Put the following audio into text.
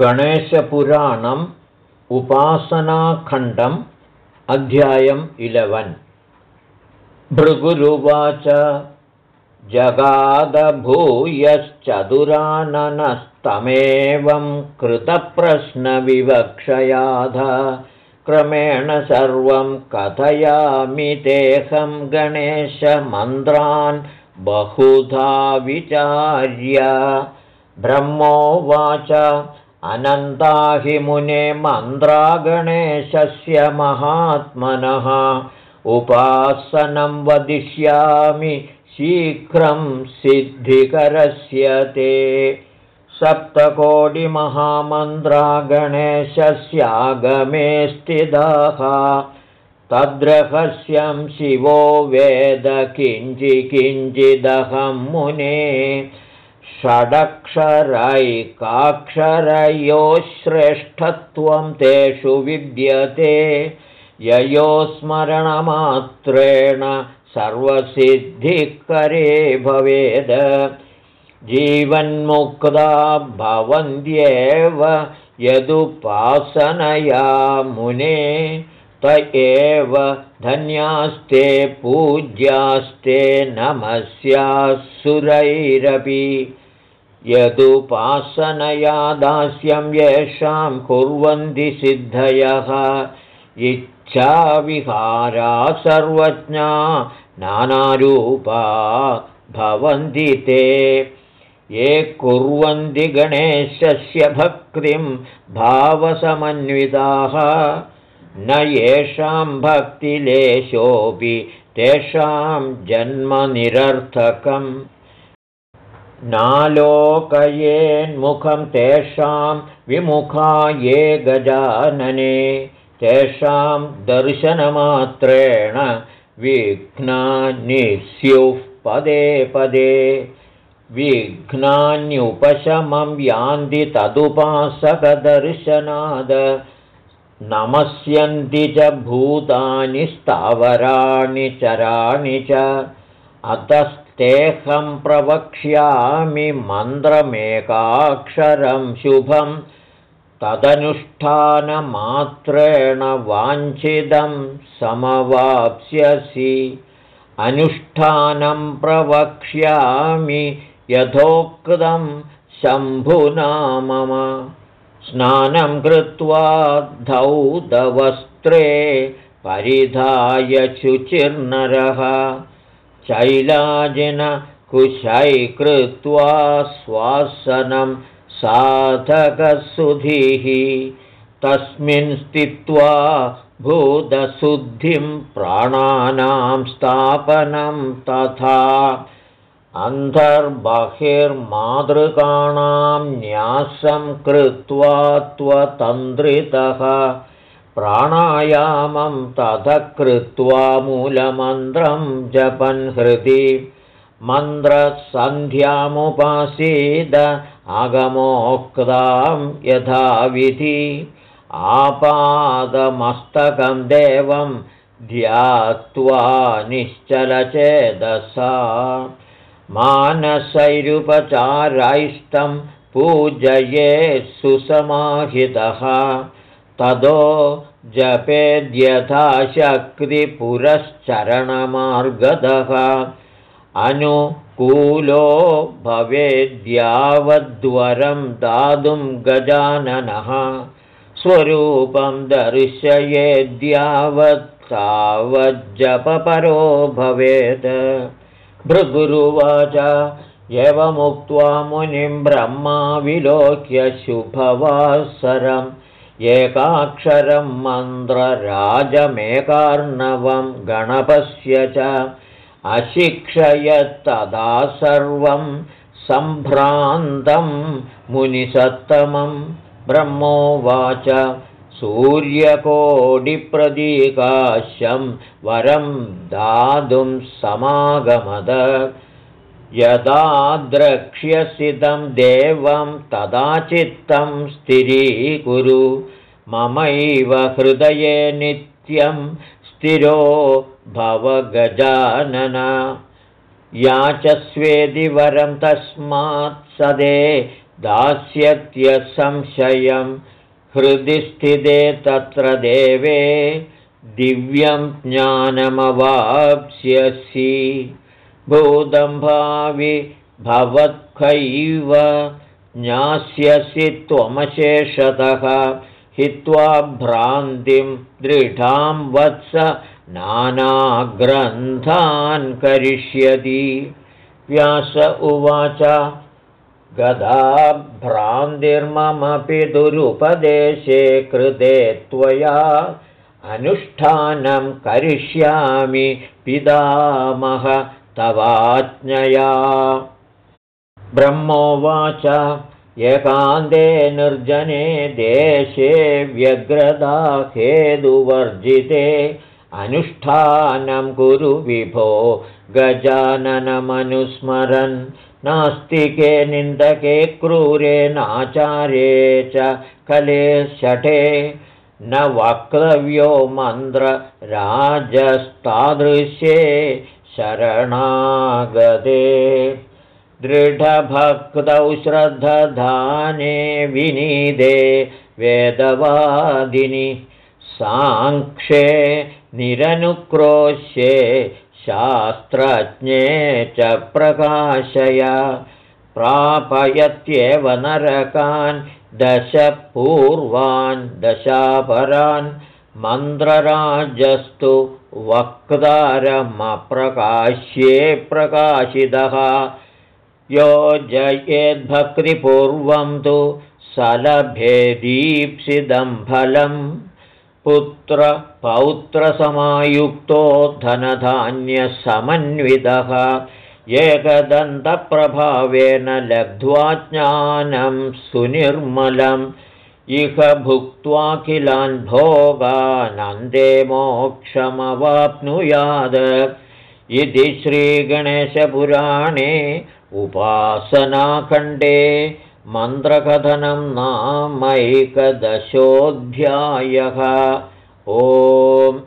गणेशपुराणम् उपासनाखण्डम् अध्यायम् इलवन्। भृगुरुवाच जगादभूयश्चतुराननस्तमेवं कृतप्रश्नविवक्षयाध क्रमेण सर्वं कथयामि तेऽहं गणेशमन्त्रान् बहुधा विचार्य। ब्रह्मोवाच अनन्ता हि मुने मन्त्रागणेशस्य महात्मनः उपासनं वदिष्यामि शीघ्रं सिद्धिकरस्य ते। सप्तकोटिमहामन्त्रागणेशस्यागमे स्थिताः। तद्रहस्यं शिवो वेद किञ्चिकिञ्चिदहं मुने षडक्षरैकाक्षरयोः श्रेष्ठत्वं तेषु विद्यते। ययो स्मरणमात्रेण सर्वसिद्धिकरे भवेद। जीवन्मुक्ता भवन्त्येव यदुपासनया मुने त एव धन्यास्ते पूज्यास्ते नमस्यासुरैरपि। यदुपासनया दास्यं येषां कुर्वन्ति सिद्धयः। इच्छाविहारा सर्वज्ञा नानारूपा भवन्ति ते। ये कुर्वन्ति गणेशस्य भक्तिं भावसमन्विताः न येषां भक्तिलेशोऽपि तेषां जन्मनिरर्थकम्। नालोकयेन्मुखं तेषां विमुखा ये गजानने तेषां दर्शनमात्रेण विघ्नानि स्युः पदे पदे। विघ्नान्युपशमं यान्ति तदुपासकदर्शनाद नमस्यन्ति च भूतानि स्थावराणि चराणि च अतस्तेऽहं प्रवक्ष्यामि मन्त्रमेकाक्षरं शुभं तदनुष्ठानमात्रेण वाञ्छितं समवाप्स्यसि। अनुष्ठानं प्रवक्ष्यामि यथोक्तं शम्भुना मम स्नानं कृत्वा धौतवस्त्रे परिधाय शुचिर्नरः। शैलाजिनकुशैकृत्वा स्वासनं साधकसुधिः। तस्मिन् स्थित्वा भूतशुद्धिं प्राणानां स्थापनं तथा अन्तर्बहिर्मातृकाणां न्यासं कृत्वा त्वतन्द्रितः प्राणायामं ततः कृत्वा मूलमन्त्रं जपन् हृदि। मन्त्रसन्ध्यामुपासीद आगमोक्तां यथाविधि। आपादमस्तकं देवं ध्यात्वा निश्चलचेदसा मानसैरुपचारैस्तं पूजये सुसमाहितः। तदो जपेद्यथाशक्तिपुरश्चरणमार्गतः अनुकूलो भवेद्यावद्वरं दातुं गजाननः। स्वरूपं दर्शयेद्यावत्तावज्जपपरो भवेत् भृगुरुवाच। एवमुक्त्वा मुनिं ब्रह्मा विलोक्य शुभवासरम्। एकाक्षरं मन्त्रराजमेकार्णवं गणपस्य च। अशिक्षयत्तदा सर्वं सम्भ्रान्तं मुनिसत्तमं ब्रह्मोवाच सूर्यकोटिप्रदीकाश्यं वरं दातुं समागमद। यदा द्रक्ष्यसिदं देवं तदा चित्तं स्थिरीकुरु। ममैव हृदये नित्यं स्थिरो भवगजानन। याचस्वेदिवरं तस्मात् सदे दास्यत्यसंशयं हृदि स्थिते तत्र देवे दिव्यं ज्ञानमवाप्स्यसि। भूतं भावि भवत्खैव ज्ञास्यसि त्वमशेषतः। हित्वा भ्रान्तिं दृढां वत्स नानाग्रन्थान् करिष्यति। व्यास उवाच गदा भ्रान्तिर्ममपि दुरुपदेशे कृते त्वया अनुष्ठानं करिष्यामि पितामह तवाज्ञया। ब्रह्मोवाच एकान्ते निर्जने देशे व्यग्रदाहेदुवर्जिते अनुष्ठानं कुरु विभो गजाननमनुस्मरन् नास्तिके निन्दके क्रूरे नाचारे च कले शठे। न वक्तव्यो मन्त्रराजस्तादृश्ये शरणागते। दृढभक्तौ श्रद्धधाने विनीदे वेदवादिनि साङ्क्षे निरनुक्रोश्ये शास्त्रज्ञे च प्रकाशय। प्रापयत्येव नरकान् दशपूर्वान् दशापरान्। मन्त्रराजस्तु वक्तारमप्रकाश्ये प्रकाशितः। यो जयेद्भक्तिपूर्वं तु सलभेदीप्सितं फलम् पुत्रपौत्रसमायुक्तो धनधान्यसमन्वितः एकदन्तप्रभावेन लब्ध्वा ज्ञानं सुनिर्मलम्। इह भुक्त्वाखिलान् भोगानन्दे मोक्षमवाप्नुयाद। इति श्रीगणेशपुराणे उपासनाखण्डे मन्त्रकथनं नामैकदशोऽध्यायः ओम्